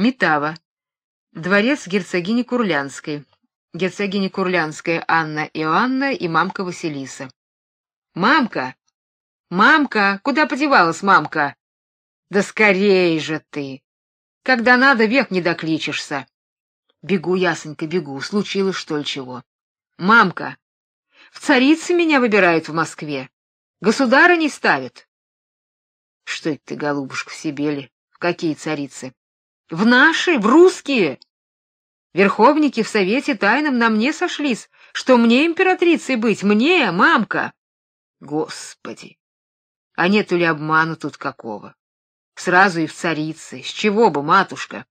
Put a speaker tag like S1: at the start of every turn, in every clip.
S1: Метава. Дворец герцогини Курлянской. Герцогиня Курлянская Анна Иоанна и мамка Василиса. Мамка. Мамка, куда подевалась мамка? Да скорей же ты. Когда надо, век не докличешься. Бегу, ясенька, бегу. Случилось что ли чего? Мамка, в царицы меня выбирают в Москве. Государа не ставят. Что это ты, голубушка, в себе ли? В какие царицы? В наши, в русские. Верховники в совете тайном на мне сошлись, что мне императрицей быть, мне, мамка. Господи. А нету ли обману тут какого? Сразу и в царицы. С чего бы, матушка?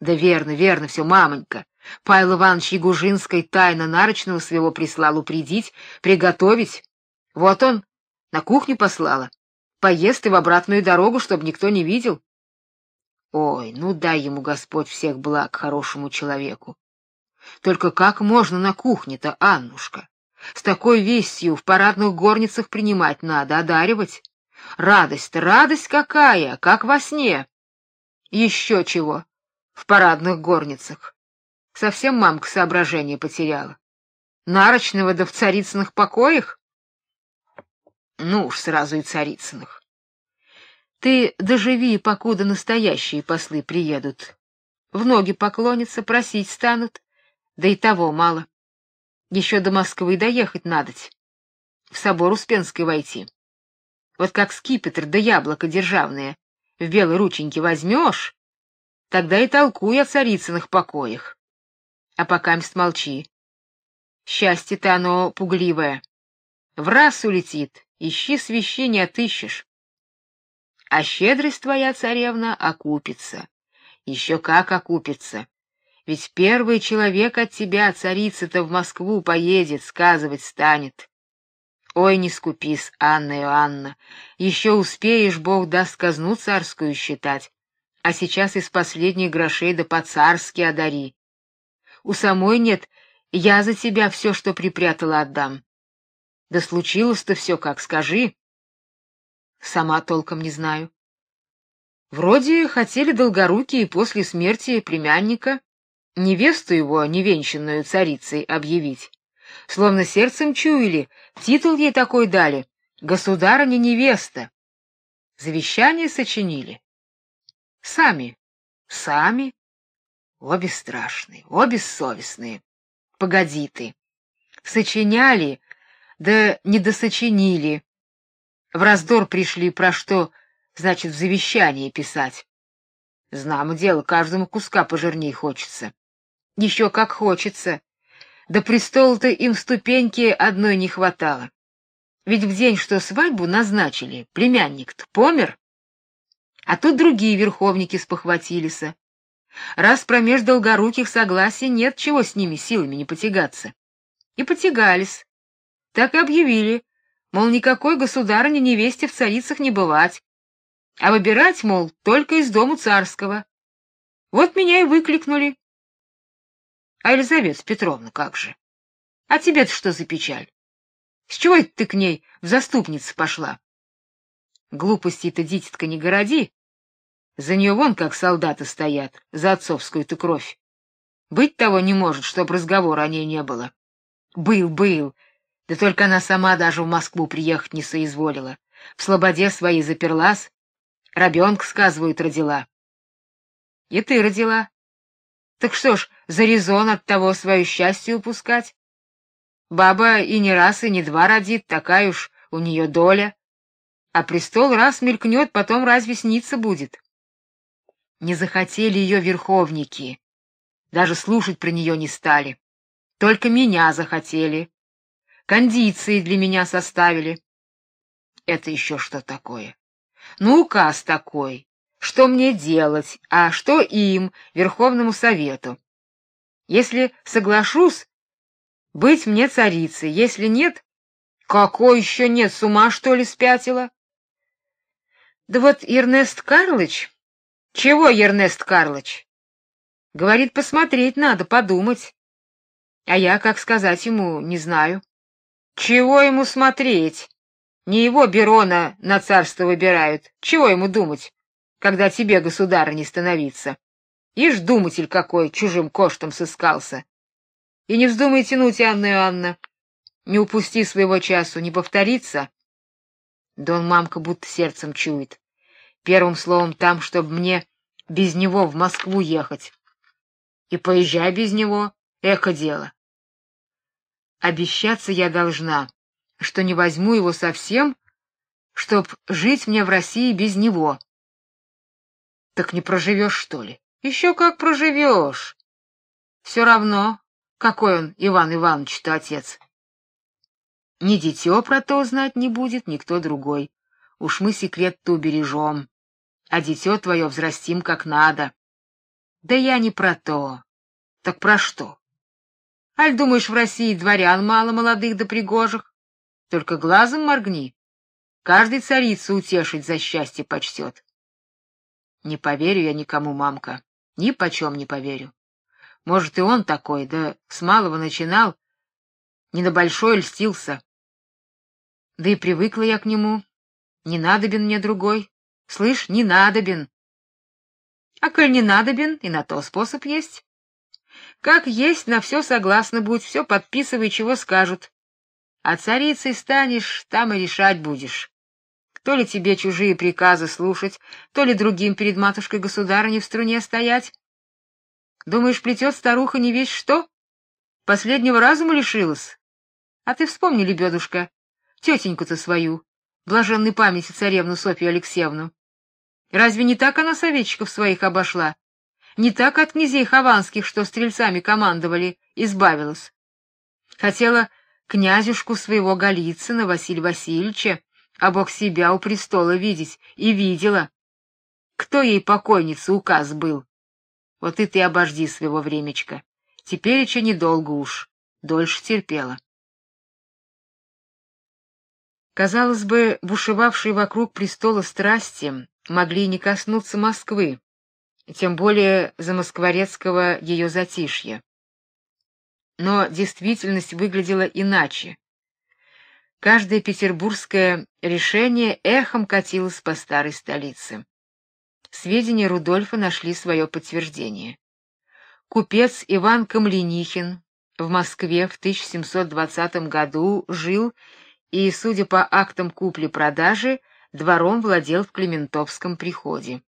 S1: Да верно, верно все, мамонька. Павел Иванович Ягужинской тайно нарочного своего прислал упредить, приготовить. Вот он, на кухню послала. Поест и в обратную дорогу, чтобы никто не видел. Ой, ну дай ему Господь всех благ хорошему человеку. Только как можно на кухне-то, Аннушка? С такой вестью в парадных горницах принимать надо, одаривать. Радость-то, радость какая, как во сне. Еще чего в парадных горницах. Совсем мамка соображение потеряла. Нарочного да в царицыных покоях? Ну уж сразу и царицыных. Ты доживи, покуда настоящие послы приедут. В ноги поклонятся, просить станут, да и того мало. Еще до Москвы доехать надоть, в собор Успенский войти. Вот как скипетр да яблоко державное в белой рученьке возьмешь, тогда и толкуй о царицыных покоях. А пока мст молчи. Счастье-то оно пугливое. В раз улетит, ищи свищи отыщешь. А щедрость твоя, царевна, окупится. Еще как окупится. Ведь первый человек от тебя, царица-то, в Москву поедет, сказывать станет. Ой, не скупись, Анна Иоанна, еще успеешь, Бог даст казну царскую считать, а сейчас из последних грошей да по-царски одари. У самой нет, я за тебя все, что припрятала, отдам. Да случилось-то все, как скажи. Сама толком не знаю. Вроде хотели долгорукие после смерти племянника невесту его невенчанную царицей объявить. Словно сердцем чуяли, титул ей такой дали — государыня-невеста. Завещание сочинили. Сами, сами. Обе страшные, обе совестные. Погоди ты. Сочиняли, да не досочинили. В раздор пришли про что, значит, в завещании писать. Знамо дело, каждому куска пожирней хочется. Еще как хочется. До престола-то им ступеньки одной не хватало. Ведь в день, что свадьбу назначили, племянник-то помер. А тут другие верховники спохватились. Раз промеж долгоруких согласия нет, чего с ними силами не потягаться. И потягались. Так и объявили, мол, никакой государыне невесте в царицах не бывать, а выбирать, мол, только из дому царского. Вот меня и выкликнули. А Елизавета Петровна как же? А тебе-то что за печаль? С чего это ты к ней в заступницы пошла? Глупости-то, дитятка, не городи. За нее вон как солдаты стоят, за отцовскую-то кровь. Быть того не может, чтоб разговора о ней не было. Был, был. Да только она сама даже в Москву приехать не соизволила. В слободе своей заперлась, Ребенка, сказывают, родила. И ты родила. Так что ж, за резон от того свое счастье упускать? Баба и не раз, и не два родит, такая уж у нее доля. А престол раз мелькнет, потом разве снится будет? Не захотели ее верховники. Даже слушать про нее не стали. Только меня захотели. Кондиции для меня составили. Это еще что такое? Ну, указ такой. Что мне делать, а что им, Верховному Совету? Если соглашусь, быть мне царицей, если нет, какой еще нет, с ума что ли спятила? Да вот Ернест Карлыч... Чего Ернест Карлыч? Говорит, посмотреть надо, подумать. А я, как сказать ему, не знаю. Чего ему смотреть? Не его Берона на царство выбирают. Чего ему думать, когда тебе, государь, не становиться? Ишь, думатель какой, чужим коштом сыскался. И не вздумай тянуть, Анна Иоанна. Не упусти своего часу, не повторится. Дон мамка будто сердцем чует. Первым словом там, чтобы мне без него в Москву ехать. И поезжай без него, эхо дело. Обещаться я должна, что не возьму его совсем, чтоб жить мне в России без него. Так не проживешь, что ли? Еще как проживешь. Все равно, какой он Иван Иванович-то отец. Ни дитё про то знать не будет, никто другой. Уж мы секрет-то убережем, а дитё твое взрастим как надо. Да я не про то. Так про что? Аль думаешь, в России дворян мало молодых да пригожих? Только глазом моргни. Каждый царицу утешить за счастье почтет. Не поверю я никому, мамка. Ни почем не поверю. Может, и он такой, да с малого начинал, не на большой льстился. Да и привыкла я к нему. Не надобен мне другой. Слышь, не надобен. А коль не надобен, и на то способ есть. Как есть, на все согласна будь, все подписывай, чего скажут. А царицей станешь, там и решать будешь. То ли тебе чужие приказы слушать, то ли другим перед матушкой-государыней в струне стоять. Думаешь, плетет старуха не весь что? Последнего разума лишилась? А ты вспомни, лебедушка, тетеньку-то свою, блаженной памяти царевну Софью Алексеевну. Разве не так она советчиков своих обошла? Не так от князей хованских, что стрельцами командовали, избавилась. Хотела князюшку своего Голицына Василия Васильевича, а бог себя у престола видеть, и видела. Кто ей покойница указ был? Вот и ты обожди своего времечка. Теперь еще недолго уж, дольше терпела. Казалось бы, бушевавшие вокруг престола страсти могли не коснуться Москвы, тем более замоскворецкого ее затишья. Но действительность выглядела иначе. Каждое петербургское решение эхом катилось по старой столице. Сведения Рудольфа нашли свое подтверждение. Купец Иван Камленихин в Москве в 1720 году жил и, судя по актам купли-продажи, двором владел в Клементовском приходе.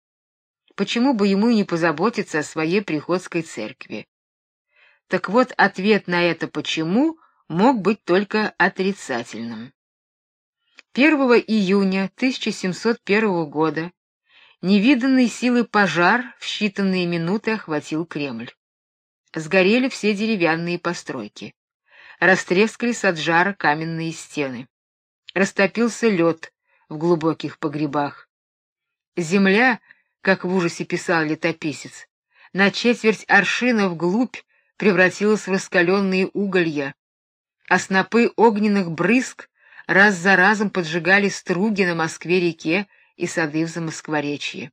S1: Почему бы ему не позаботиться о своей приходской церкви? Так вот, ответ на это почему мог быть только отрицательным. 1 июня 1701 года невиданной силы пожар в считанные минуты охватил Кремль. Сгорели все деревянные постройки растрескались от жара каменные стены. Растопился лед в глубоких погребах. Земля, как в ужасе писал летописец, на четверть аршина вглубь превратилась в раскаленные уголья, а снопы огненных брызг раз за разом поджигали струги на Москве-реке и сады в Замоскворечье.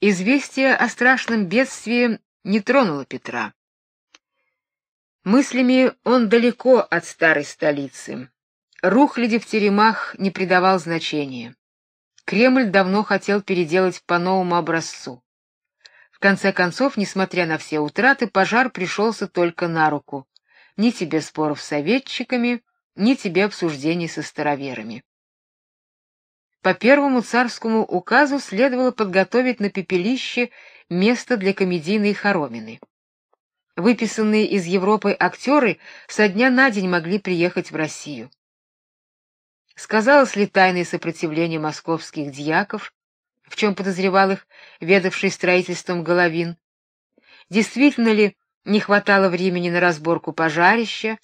S1: Известие о страшном бедствии не тронуло Петра. Мыслями он далеко от старой столицы. Рухляди в теремах не придавал значения. Кремль давно хотел переделать по новому образцу. В конце концов, несмотря на все утраты, пожар пришелся только на руку. Ни тебе споров с советчиками, ни тебе обсуждений со староверами. По первому царскому указу следовало подготовить на пепелище место для комедийной хоромины. Выписанные из Европы актеры со дня на день могли приехать в Россию. Сказалось ли тайное сопротивление московских дьяков, в чем подозревал их ведавший строительством Головин? Действительно ли не хватало времени на разборку пожарища?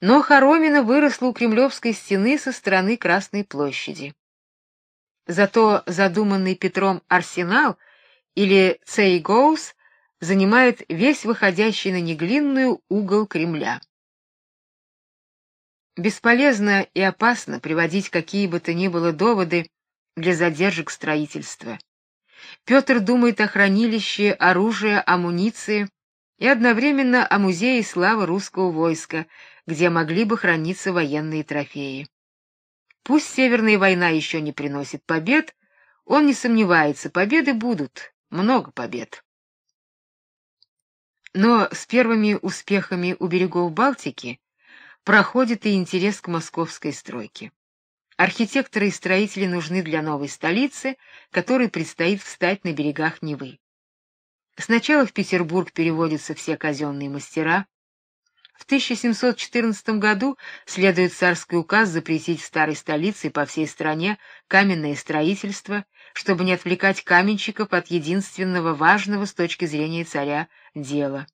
S1: Но хоромина выросла у Кремлевской стены со стороны Красной площади. Зато задуманный Петром арсенал или Цейгоус занимает весь выходящий на Неглинную угол Кремля. Бесполезно и опасно приводить какие бы то ни было доводы для задержек строительства. Петр думает о хранилище оружия, амуниции и одновременно о музее славы русского войска, где могли бы храниться военные трофеи. Пусть Северная война еще не приносит побед, он не сомневается, победы будут, много побед. Но с первыми успехами у берегов Балтики проходит и интерес к московской стройке. Архитекторы и строители нужны для новой столицы, которой предстоит встать на берегах Невы. Сначала в Петербург переводятся все казенные мастера. В 1714 году следует царский указ запретить в старой столице и по всей стране каменное строительство, чтобы не отвлекать каменщиков от единственного важного с точки зрения царя дела.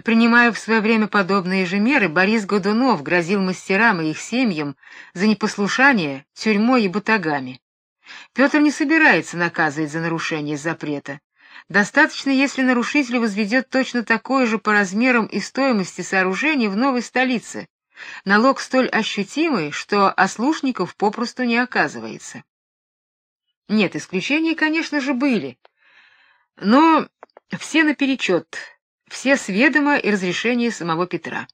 S1: Принимая в свое время подобные же меры, Борис Годунов грозил мастерам и их семьям за непослушание тюрьмой и батагами. Петр не собирается наказывать за нарушение запрета. Достаточно, если нарушитель возведет точно такое же по размерам и стоимости сооружение в новой столице. Налог столь ощутимый, что ослушников попросту не оказывается. Нет, исключения, конечно же, были. Но все наперечет все с ведома и разрешения самого Петра.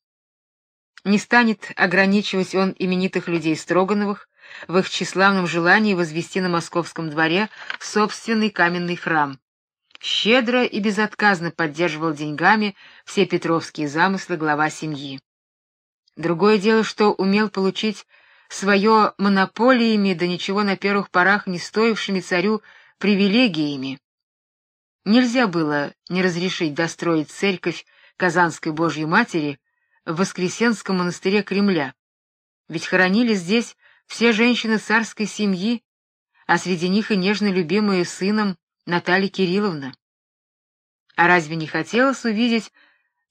S1: Не станет ограничивать он именитых людей Строгановых в их тщеславном желании возвести на московском дворе собственный каменный храм. Щедро и безотказно поддерживал деньгами все петровские замыслы глава семьи. Другое дело, что умел получить свое монополиями, да ничего на первых порах не стоившими царю привилегиями, Нельзя было не разрешить достроить церковь Казанской Божьей Матери в Воскресенском монастыре Кремля. Ведь хоронили здесь все женщины царской семьи, а среди них и нежно любимая сыном Наталья Кирилловна. А разве не хотелось увидеть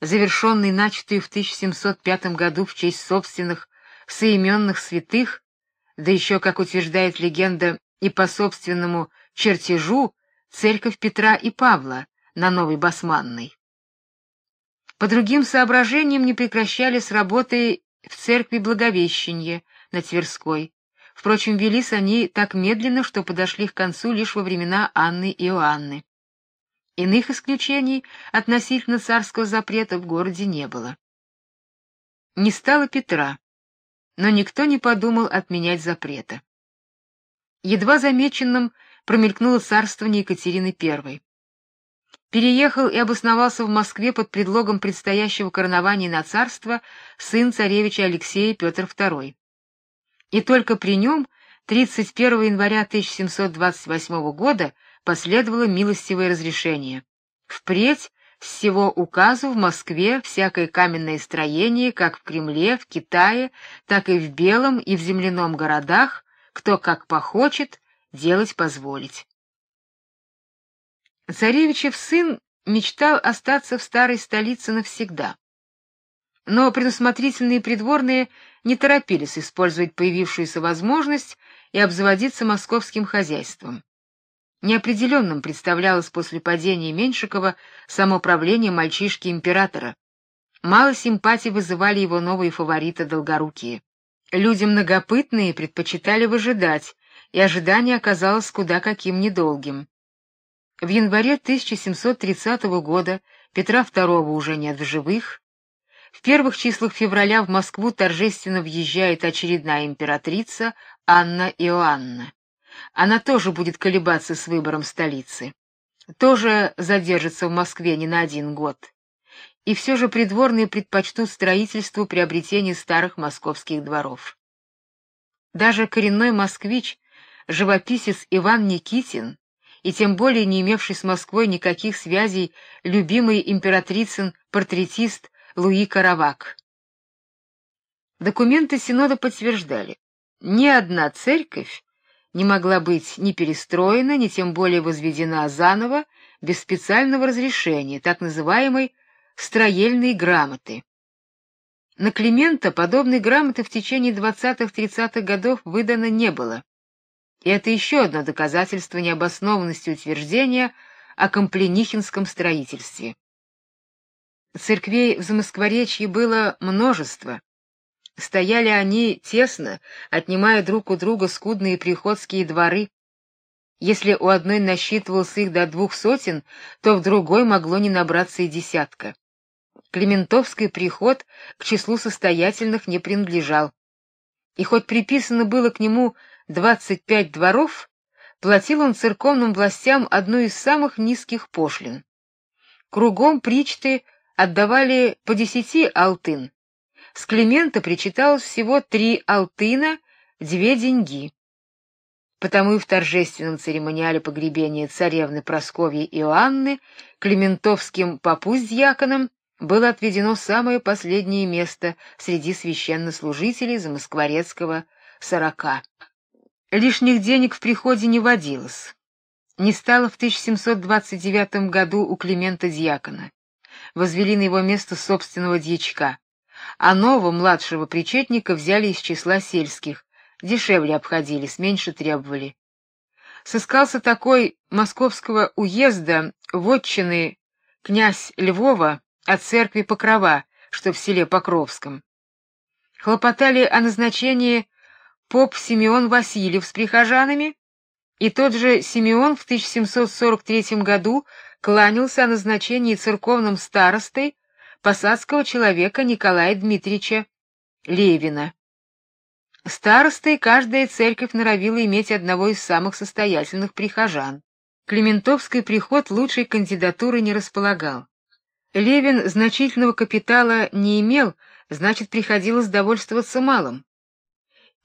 S1: завершенный начатый в 1705 году в честь собственных соименных святых, да еще, как утверждает легенда, и по собственному чертежу церковь Петра и Павла на Новой Басманной. По другим соображениям не прекращались работы в церкви Благовещения на Тверской. Впрочем, велись они так медленно, что подошли к концу лишь во времена Анны и Иоанны. Иных исключений относительно царского запрета в городе не было. Не стало Петра, но никто не подумал отменять запрета. Едва замеченным промелькнуло царствование Екатерины I. Переехал и обосновался в Москве под предлогом предстоящего коронования на царство сын царевича Алексея Петр II. И только при нем 31 января 1728 года последовало милостивое разрешение. Впредь всего указу в Москве всякое каменное строение, как в Кремле, в Китае, так и в Белом и в земляном городах, кто как похочет, делать позволить. Царевичев сын мечтал остаться в старой столице навсегда. Но предусмотрительные придворные не торопились использовать появившуюся возможность и обзаводиться московским хозяйством. Неопределенным представлялось после падения Меньшикова самоуправление мальчишки императора. Мало симпатий вызывали его новые фавориты долгорукие. Люди многопытные предпочитали выжидать, и ожидание оказалось куда каким недолгим. В январе 1730 года Петра II уже нет в живых. В первых числах февраля в Москву торжественно въезжает очередная императрица Анна Иоанна. Она тоже будет колебаться с выбором столицы. Тоже задержится в Москве не на один год. И все же придворные предпочтут строительству приобретения старых московских дворов. Даже коренной москвич живописец Иван Никитин, и тем более не имевший с Москвой никаких связей любимый императрицын портретист Луи Каравак. Документы синода подтверждали: ни одна церковь не могла быть ни перестроена, ни тем более возведена заново без специального разрешения, так называемой строельной грамоты. На Климента подобной грамоты в течение 20-30-х годов выдано не было. И это еще одно доказательство необоснованности утверждения о компленихинском строительстве. Церквей в Замоскворечье было множество. Стояли они тесно, отнимая друг у друга скудные приходские дворы. Если у одной насчитывался их до двух сотен, то в другой могло не набраться и десятка. Клементовский приход к числу состоятельных не принадлежал. И хоть приписано было к нему 25 дворов, платил он церковным властям одну из самых низких пошлин. Кругом причты отдавали по десяти алтын. С Климента причиталось всего три алтына, две деньги. Потому и в торжественном церемониале погребения царевны Прасковьи Иоанны климентовским попу с дьяконом было отведено самое последнее место среди священнослужителей Замоскворецкого сорока. Лишних денег в приходе не водилось. Не стало в 1729 году у Климента дьякона. Возвели на его место собственного дьячка, а нового младшего причетника взяли из числа сельских, дешевле обходились, меньше требовали. Сыскался такой московского уезда вотчины князь Львова от церкви Покрова, что в селе Покровском. Хлопотали о назначении поп Симеон Васильев с прихожанами, и тот же Симеон в 1743 году кланялся о назначении церковным старостой посадского человека Николая Дмитриевича Левина. Старостой каждая церковь норовила иметь одного из самых состоятельных прихожан. Климентовский приход лучшей кандидатуры не располагал. Левин значительного капитала не имел, значит, приходилось довольствоваться малым.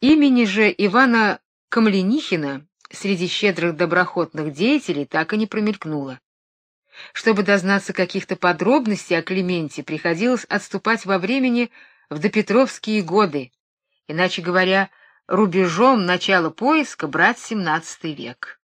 S1: Имени же Ивана Камленихина среди щедрых доброхотных деятелей так и не промелькнуло. Чтобы дознаться каких-то подробностей о Клименте, приходилось отступать во времени в допетровские годы, иначе говоря, рубежом начала поиска брать XVII век.